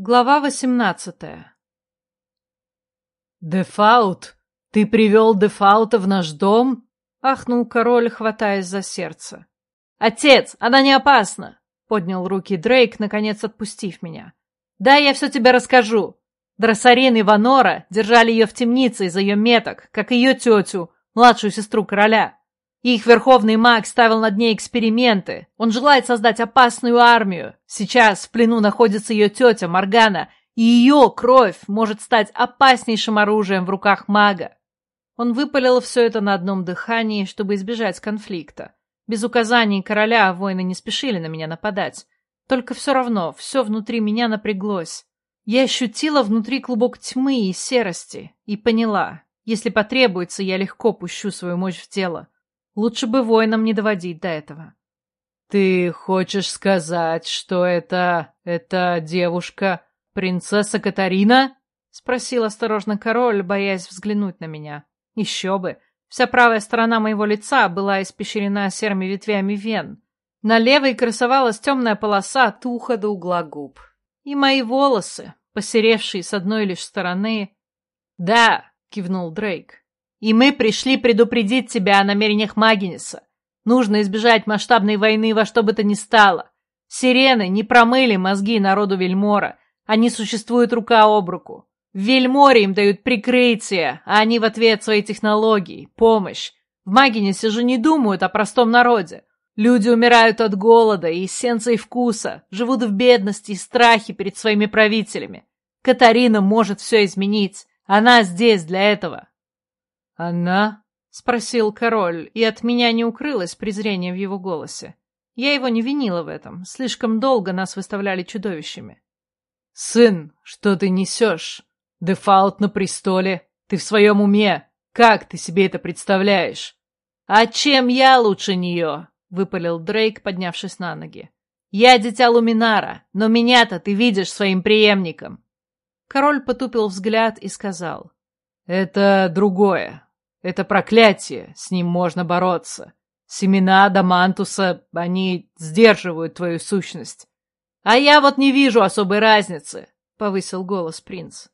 Глава восемнадцатая «Дефаут! Ты привел Дефаута в наш дом?» — ахнул король, хватаясь за сердце. «Отец, она не опасна!» — поднял руки Дрейк, наконец отпустив меня. «Да, я все тебе расскажу. Дроссарин и Ванора держали ее в темнице из-за ее меток, как ее тетю, младшую сестру короля. Их верховный маг ставил над ней эксперименты. Он желает создать опасную армию. Сейчас в плену находится ее тетя Моргана, и ее кровь может стать опаснейшим оружием в руках мага. Он выпалил все это на одном дыхании, чтобы избежать конфликта. Без указаний короля воины не спешили на меня нападать. Только все равно все внутри меня напряглось. Я ощутила внутри клубок тьмы и серости и поняла, если потребуется, я легко пущу свою мощь в тело. Лучше бы воинам не доводить до этого. «Ты хочешь сказать, что это... это девушка принцесса Катарина?» — спросил осторожно король, боясь взглянуть на меня. Еще бы! Вся правая сторона моего лица была испещрена серыми ветвями вен. На левой красовалась темная полоса от уха до угла губ. И мои волосы, посеревшие с одной лишь стороны... «Да!» — кивнул Дрейк. И мы пришли предупредить тебя о намерениях Магинеса. Нужно избежать масштабной войны во что бы то ни стало. Сирены не промыли мозги народу Вельмора. Они существуют рука об руку. В Вельморе им дают прикрытие, а они в ответ свои технологии, помощь. В Магинесе же не думают о простом народе. Люди умирают от голода и эссенции вкуса, живут в бедности и страхе перед своими правителями. Катарина может все изменить. Она здесь для этого. «Она?» — спросил король, и от меня не укрылось презрение в его голосе. Я его не винила в этом, слишком долго нас выставляли чудовищами. «Сын, что ты несешь? Дефаут на престоле? Ты в своем уме? Как ты себе это представляешь?» «А чем я лучше нее?» — выпалил Дрейк, поднявшись на ноги. «Я дитя Луминара, но меня-то ты видишь своим преемником». Король потупил взгляд и сказал. «Это другое. Это проклятие, с ним можно бороться. Семена Адамантуса, они сдерживают твою сущность. А я вот не вижу особой разницы, — повысил голос принц.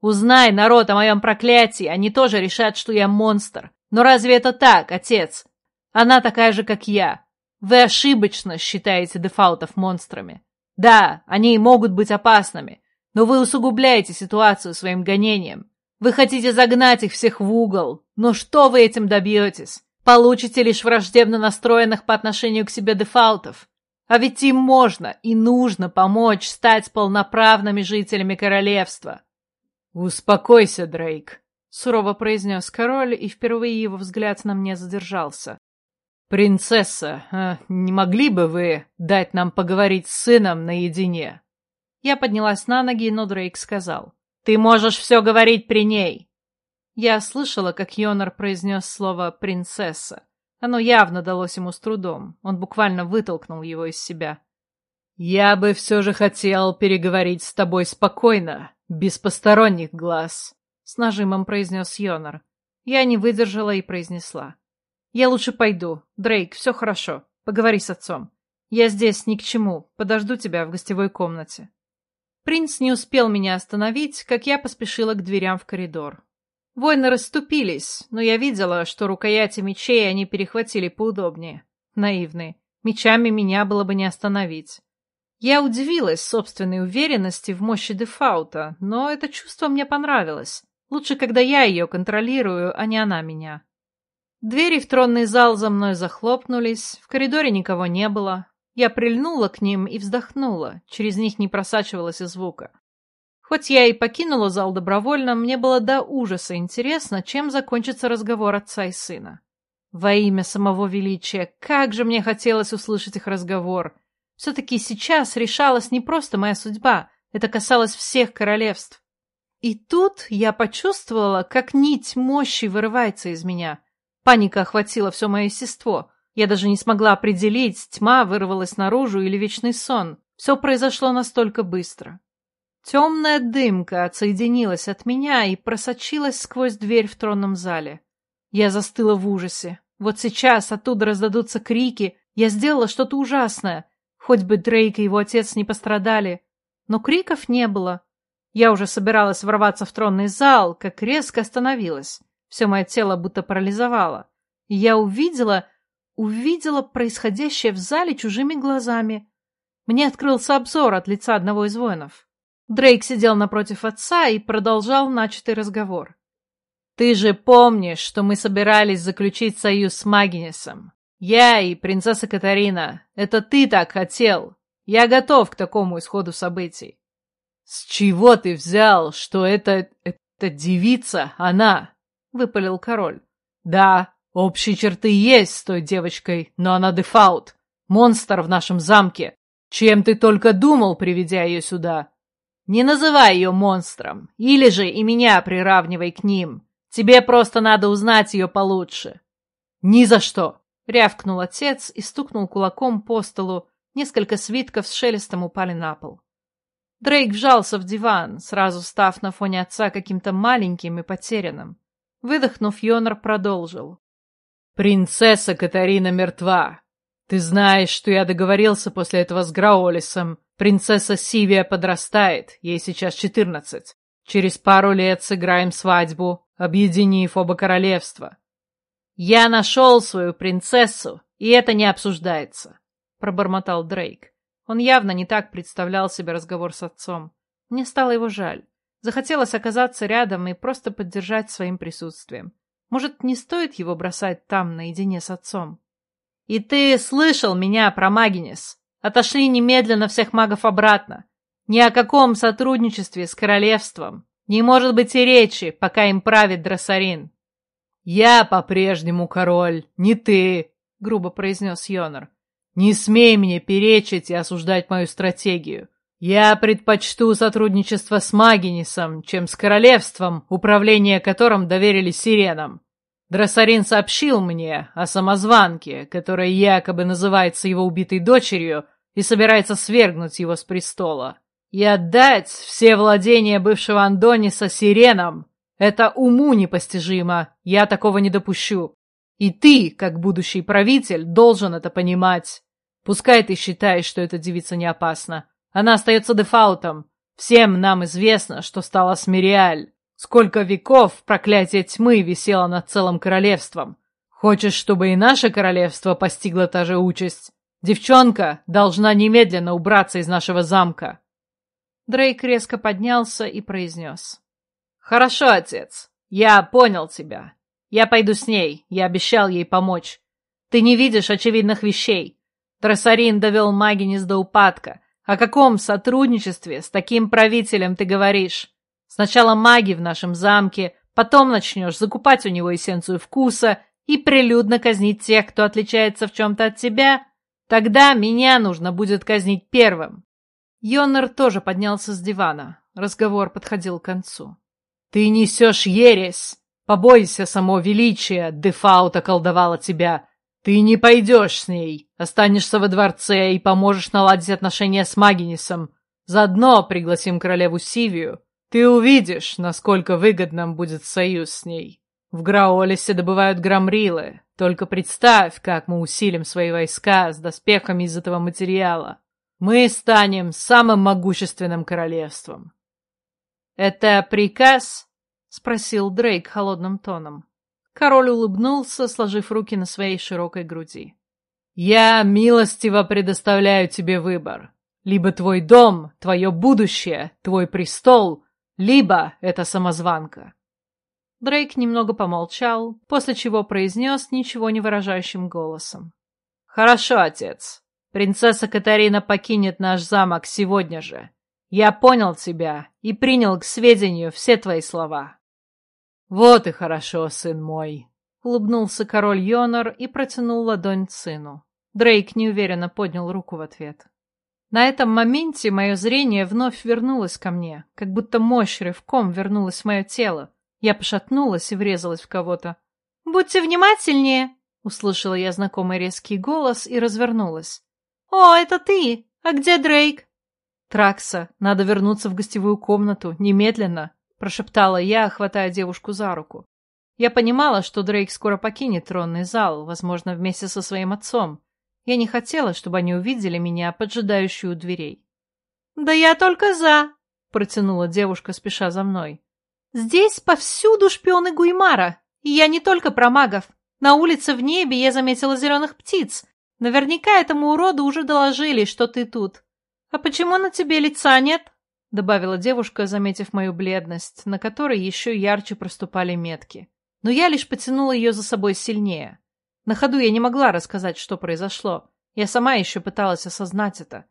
Узнай, народ, о моем проклятии, они тоже решат, что я монстр. Но разве это так, отец? Она такая же, как я. Вы ошибочно считаете дефаутов монстрами. Да, они могут быть опасными, но вы усугубляете ситуацию своим гонением. Вы хотите загнать их всех в угол, но что вы этим добьетесь? Получите лишь враждебно настроенных по отношению к себе дефалтов. А ведь им можно и нужно помочь стать полноправными жителями королевства. «Успокойся, Дрейк», — сурово произнес король, и впервые его взгляд на мне задержался. «Принцесса, а не могли бы вы дать нам поговорить с сыном наедине?» Я поднялась на ноги, но Дрейк сказал. Ты можешь все говорить при ней!» Я слышала, как Йонар произнес слово «принцесса». Оно явно далось ему с трудом. Он буквально вытолкнул его из себя. «Я бы все же хотел переговорить с тобой спокойно, без посторонних глаз», — с нажимом произнес Йонар. Я не выдержала и произнесла. «Я лучше пойду. Дрейк, все хорошо. Поговори с отцом. Я здесь ни к чему. Подожду тебя в гостевой комнате». Принц не успел меня остановить, как я поспешила к дверям в коридор. Воины расступились, но я видела, что рукояти мечей они перехватили поудобнее. Наивные. Мечами меня было бы не остановить. Я удивилась собственной уверенности в мощи Дефаута, но это чувство мне понравилось. Лучше, когда я ее контролирую, а не она меня. Двери в тронный зал за мной захлопнулись, в коридоре никого не было, я прильнула к ним и вздохнула, через них не просачивалось и звука. Хоть я и покинула зал добровольно, мне было до ужаса интересно, чем закончится разговор отца и сына. Во имя самого величия, как же мне хотелось услышать их разговор. Все-таки сейчас решалась не просто моя судьба, это касалось всех королевств. И тут я почувствовала, как нить мощи вырывается из меня. Паника охватила все мое естество — я даже не смогла определить, тьма вырвалась наружу или вечный сон. Все произошло настолько быстро. Темная дымка отсоединилась от меня и просочилась сквозь дверь в тронном зале. Я застыла в ужасе. Вот сейчас оттуда раздадутся крики. Я сделала что-то ужасное. Хоть бы Дрейк и его отец не пострадали. Но криков не было. Я уже собиралась ворваться в тронный зал, как резко остановилась. Все мое тело будто парализовало. Я увидела, увидела происходящее в зале чужими глазами. Мне открылся обзор от лица одного из воинов. Дрейк сидел напротив отца и продолжал начатый разговор. «Ты же помнишь, что мы собирались заключить союз с Магинесом? Я и принцесса Катарина. Это ты так хотел. Я готов к такому исходу событий». «С чего ты взял, что это... эта девица, она?» — выпалил король. «Да, общие черты есть с той девочкой, но она дефаут. Монстр в нашем замке. Чем ты только думал, приведя ее сюда?» Не называй ее монстром, или же и меня приравнивай к ним. Тебе просто надо узнать ее получше. Ни за что! Рявкнул отец и стукнул кулаком по столу. Несколько свитков с шелестом упали на пол. Дрейк вжался в диван, сразу став на фоне отца каким-то маленьким и потерянным. Выдохнув, Йонар продолжил. «Принцесса Катарина мертва. Ты знаешь, что я договорился после этого с Граолисом. Принцесса Сивия подрастает, ей сейчас четырнадцать. Через пару лет сыграем свадьбу, объединив оба королевства. Я нашел свою принцессу, и это не обсуждается, пробормотал Дрейк. Он явно не так представлял себе разговор с отцом. Мне стало его жаль. Захотелось оказаться рядом и просто поддержать своим присутствием. Может, не стоит его бросать там наедине с отцом? «И ты слышал меня про Магинес?» Отошли немедленно всех магов обратно. Ни о каком сотрудничестве с королевством не может быть и речи, пока им правит Дроссарин. «Я по-прежнему король, не ты», — грубо произнес Йонар. «Не смей мне перечить и осуждать мою стратегию. Я предпочту сотрудничество с Магинисом, чем с королевством, управление которым доверили сиренам. Дроссарин сообщил мне о самозванке, которая якобы называется его убитой дочерью и собирается свергнуть его с престола. И отдать все владения бывшего Андониса сиренам — это уму непостижимо, я такого не допущу. И ты, как будущий правитель, должен это понимать. Пускай ты считаешь, что эта девица не опасна. Она остается дефаутом. Всем нам известно, что стала с Мириаль. Сколько веков проклятие тьмы висело над целым королевством. Хочешь, чтобы и наше королевство постигло та же участь? Девчонка должна немедленно убраться из нашего замка. Дрейк резко поднялся и произнес. «Хорошо, отец. Я понял тебя. Я пойду с ней. Я обещал ей помочь. Ты не видишь очевидных вещей. Троссарин довел Магинис до упадка. О каком сотрудничестве с таким правителем ты говоришь? Сначала маги в нашем замке, потом начнешь закупать у него эссенцию вкуса и прилюдно казнить тех, кто отличается в чем-то от тебя. Тогда меня нужно будет казнить первым. Йоннер тоже поднялся с дивана. Разговор подходил к концу. «Ты несешь ересь! Побойся само величия, Дефаут околдовала тебя. Ты не пойдешь с ней, останешься во дворце и поможешь наладить отношения с Магинисом. Заодно пригласим королеву Сивию. Ты увидишь, насколько выгодным будет союз с ней. В Граолисе добывают грамрилы. Только представь, как мы усилим свои войска с доспехами из этого материала. Мы станем самым могущественным королевством. «Это приказ?» — спросил Дрейк холодным тоном. Король улыбнулся, сложив руки на своей широкой груди. «Я милостиво предоставляю тебе выбор. Либо твой дом, твое будущее, твой престол — либо это самозванка. Дрейк немного помолчал, после чего произнес ничего не выражающим голосом. «Хорошо, отец. Принцесса Катарина покинет наш замок сегодня же. Я понял тебя и принял к сведению все твои слова». «Вот и хорошо, сын мой», — улыбнулся король Йонор и протянул ладонь сыну. Дрейк неуверенно поднял руку в ответ. На этом моменте мое зрение вновь вернулось ко мне, как будто мощь рывком вернулась в мое тело. Я пошатнулась и врезалась в кого-то. «Будьте внимательнее!» — услышала я знакомый резкий голос и развернулась. «О, это ты! А где Дрейк?» «Тракса, надо вернуться в гостевую комнату, немедленно!» — прошептала я, хватая девушку за руку. Я понимала, что Дрейк скоро покинет тронный зал, возможно, вместе со своим отцом. Я не хотела, чтобы они увидели меня, поджидающую у дверей. Да я только за, протянула девушка, спеша за мной. Здесь повсюду шпионы Гуймара, и я не только про магов. На улице в небе я заметила зеленых птиц. Наверняка этому уроду уже доложили, что ты тут. А почему на тебе лица нет? Добавила девушка, заметив мою бледность, на которой еще ярче проступали метки. Но я лишь потянула ее за собой сильнее. На ходу я не могла рассказать, что произошло. Я сама еще пыталась осознать это.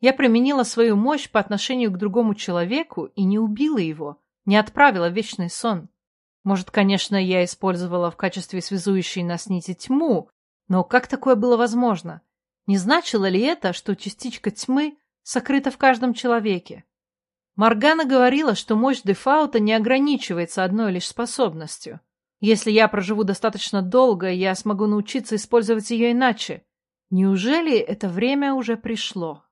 Я применила свою мощь по отношению к другому человеку и не убила его, не отправила в вечный сон. Может, конечно, я использовала в качестве связующей нас нити тьму, но как такое было возможно? Не значило ли это, что частичка тьмы сокрыта в каждом человеке? Моргана говорила, что мощь Дефаута не ограничивается одной лишь способностью. Если я проживу достаточно долго, я смогу научиться использовать ее иначе. Неужели это время уже пришло?